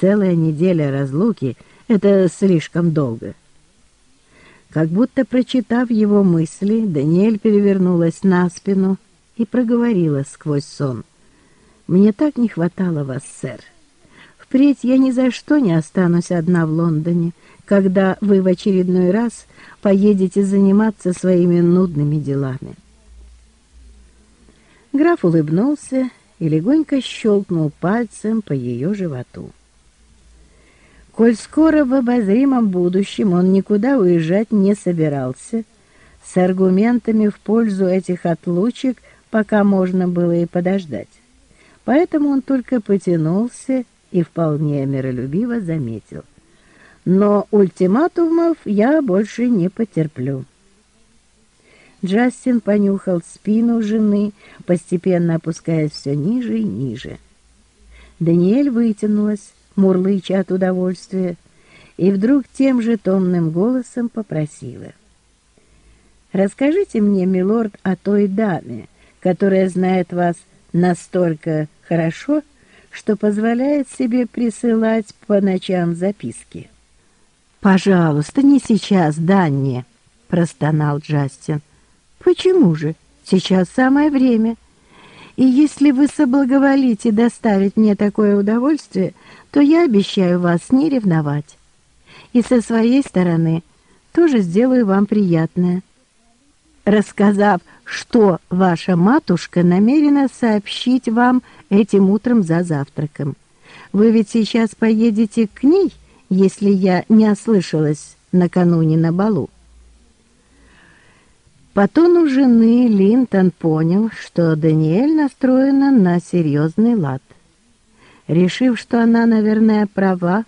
Целая неделя разлуки — это слишком долго. Как будто прочитав его мысли, Даниэль перевернулась на спину и проговорила сквозь сон. «Мне так не хватало вас, сэр. Впредь я ни за что не останусь одна в Лондоне, когда вы в очередной раз поедете заниматься своими нудными делами». Граф улыбнулся и легонько щелкнул пальцем по ее животу. Коль скоро в обозримом будущем он никуда уезжать не собирался, с аргументами в пользу этих отлучек пока можно было и подождать. Поэтому он только потянулся и вполне миролюбиво заметил. Но ультиматумов я больше не потерплю. Джастин понюхал спину жены, постепенно опускаясь все ниже и ниже. Даниэль вытянулась, мурлыча от удовольствия, и вдруг тем же томным голосом попросила. «Расскажите мне, милорд, о той даме, которая знает вас настолько хорошо, что позволяет себе присылать по ночам записки». «Пожалуйста, не сейчас, Данни!» — простонал Джастин. «Почему же? Сейчас самое время. И если вы соблаговолите доставить мне такое удовольствие, то я обещаю вас не ревновать. И со своей стороны тоже сделаю вам приятное, рассказав, что ваша матушка намерена сообщить вам этим утром за завтраком. Вы ведь сейчас поедете к ней, если я не ослышалась накануне на балу. По тону жены Линтон понял, что Даниэль настроена на серьезный лад. Решив, что она, наверное, права,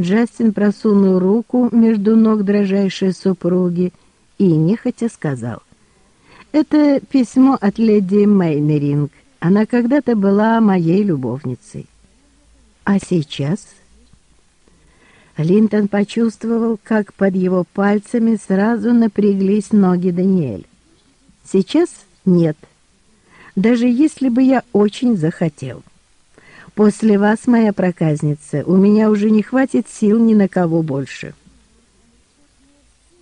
Джастин просунул руку между ног дрожайшей супруги и нехотя сказал. «Это письмо от леди Мейнеринг. Она когда-то была моей любовницей. А сейчас...» Линтон почувствовал, как под его пальцами сразу напряглись ноги Даниэль. Сейчас нет. Даже если бы я очень захотел. После вас, моя проказница, у меня уже не хватит сил ни на кого больше.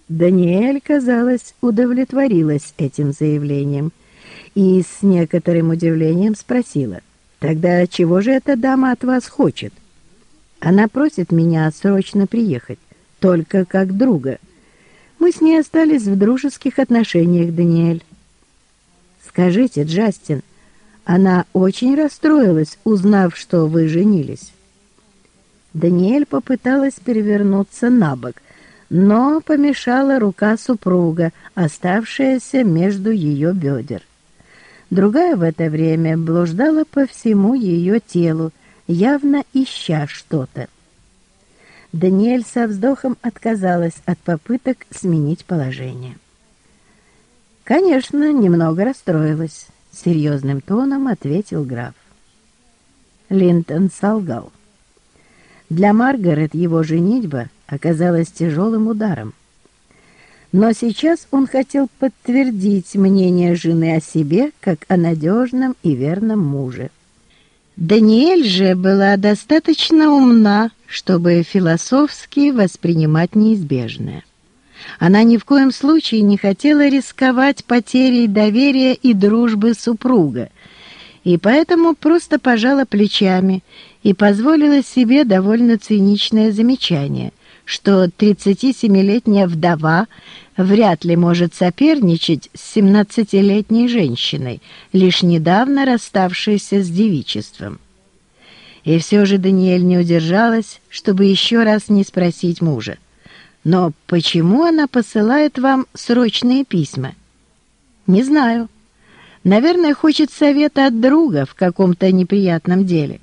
Даниэль, казалось, удовлетворилась этим заявлением и с некоторым удивлением спросила, «Тогда чего же эта дама от вас хочет?» Она просит меня срочно приехать, только как друга. Мы с ней остались в дружеских отношениях, Даниэль. Скажите, Джастин, она очень расстроилась, узнав, что вы женились. Даниэль попыталась перевернуться на бок, но помешала рука супруга, оставшаяся между ее бедер. Другая в это время блуждала по всему ее телу, явно ища что-то. Даниэль со вздохом отказалась от попыток сменить положение. «Конечно, немного расстроилась», — серьезным тоном ответил граф. Линтон солгал. Для Маргарет его женитьба оказалась тяжелым ударом. Но сейчас он хотел подтвердить мнение жены о себе как о надежном и верном муже. Даниэль же была достаточно умна, чтобы философски воспринимать неизбежное. Она ни в коем случае не хотела рисковать потерей доверия и дружбы супруга, и поэтому просто пожала плечами и позволила себе довольно циничное замечание, что 37-летняя вдова вряд ли может соперничать с 17-летней женщиной, лишь недавно расставшейся с девичеством. И все же Даниэль не удержалась, чтобы еще раз не спросить мужа. Но почему она посылает вам срочные письма? Не знаю. Наверное, хочет совета от друга в каком-то неприятном деле.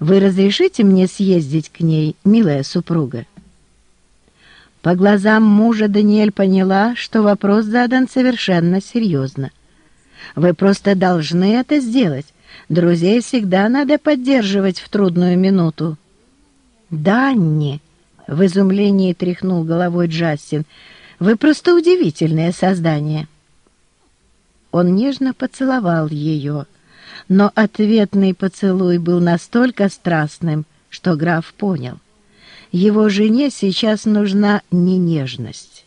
Вы разрешите мне съездить к ней, милая супруга? По глазам мужа Даниэль поняла, что вопрос задан совершенно серьезно. Вы просто должны это сделать. Друзей всегда надо поддерживать в трудную минуту. «Данни!» В изумлении тряхнул головой Джастин. «Вы просто удивительное создание!» Он нежно поцеловал ее, но ответный поцелуй был настолько страстным, что граф понял. Его жене сейчас нужна не нежность,